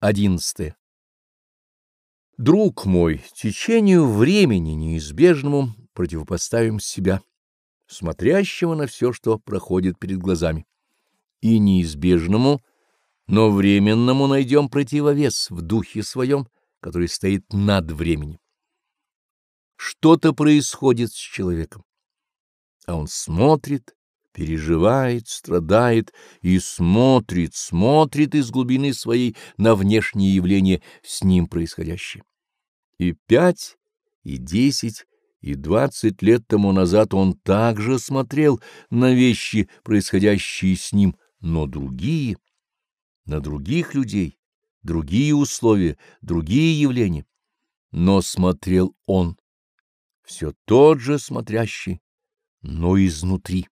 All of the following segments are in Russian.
11. Друг мой, течению времени неизбежному противопоставим себя, смотрящего на все, что проходит перед глазами, и неизбежному, но временному найдем противовес в духе своем, который стоит над временем. Что-то происходит с человеком, а он смотрит переживает, страдает и смотрит, смотрит из глубины своей на внешние явления с ним происходящие. И пять, и десять, и двадцать лет тому назад он также смотрел на вещи, происходящие с ним, но другие, на других людей, другие условия, другие явления. Но смотрел он, все тот же смотрящий, но изнутри.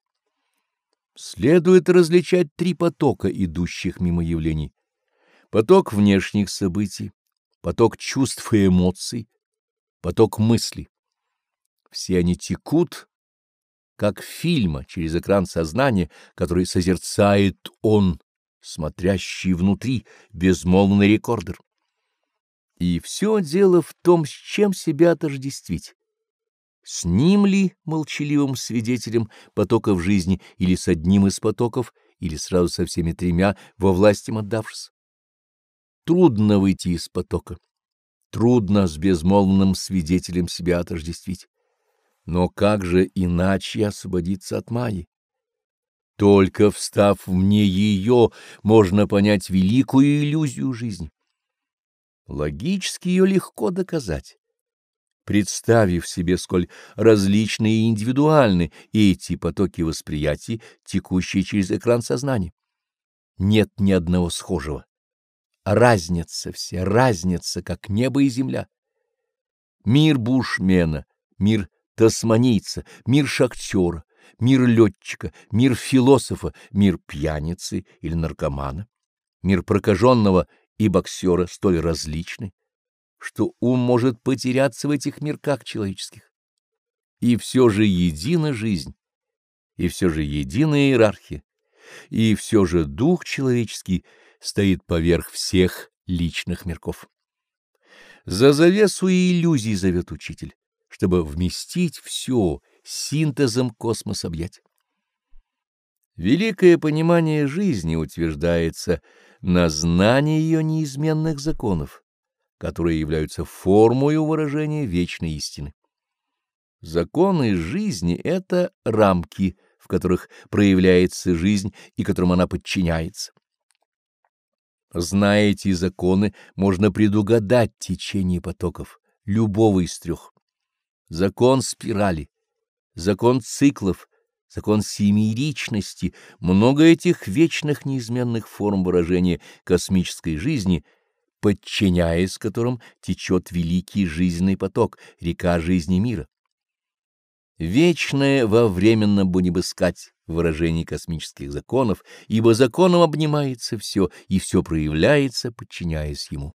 Следует различать три потока, идущих мимо явлений. Поток внешних событий, поток чувств и эмоций, поток мыслей. Все они текут, как фильма, через экран сознания, который созерцает он, смотрящий внутри, безмолвный рекордер. И все дело в том, с чем себя отождествить с ним ли молчаливым свидетелем потоков жизни или с одним из потоков, или сразу со всеми тремя, во власть им отдавшись? Трудно выйти из потока, трудно с безмолвным свидетелем себя отождествить. Но как же иначе освободиться от Майи? Только встав вне ее, можно понять великую иллюзию жизни. Логически ее легко доказать представив себе, сколь различны и индивидуальны эти потоки восприятий, текущие через экран сознания. Нет ни одного схожего. Разница все, разница, как небо и земля. Мир бушмена, мир тасманийца, мир шахтера, мир летчика, мир философа, мир пьяницы или наркомана, мир прокаженного и боксера столь различны, что ум может потеряться в этих мирках человеческих. И все же едина жизнь, и все же единая иерархия, и все же дух человеческий стоит поверх всех личных мирков. За завесу иллюзий зовет учитель, чтобы вместить все, синтезом космос объять. Великое понимание жизни утверждается на знании ее неизменных законов которые являются формой выражения вечной истины. Законы жизни — это рамки, в которых проявляется жизнь и которым она подчиняется. Зная эти законы, можно предугадать течение потоков, любого из трех. Закон спирали, закон циклов, закон семиричности, много этих вечных неизменных форм выражения космической жизни — подчиняясь которым течет великий жизненный поток, река жизни мира. Вечное во временном будем искать выражений космических законов, ибо законом обнимается все, и все проявляется, подчиняясь ему.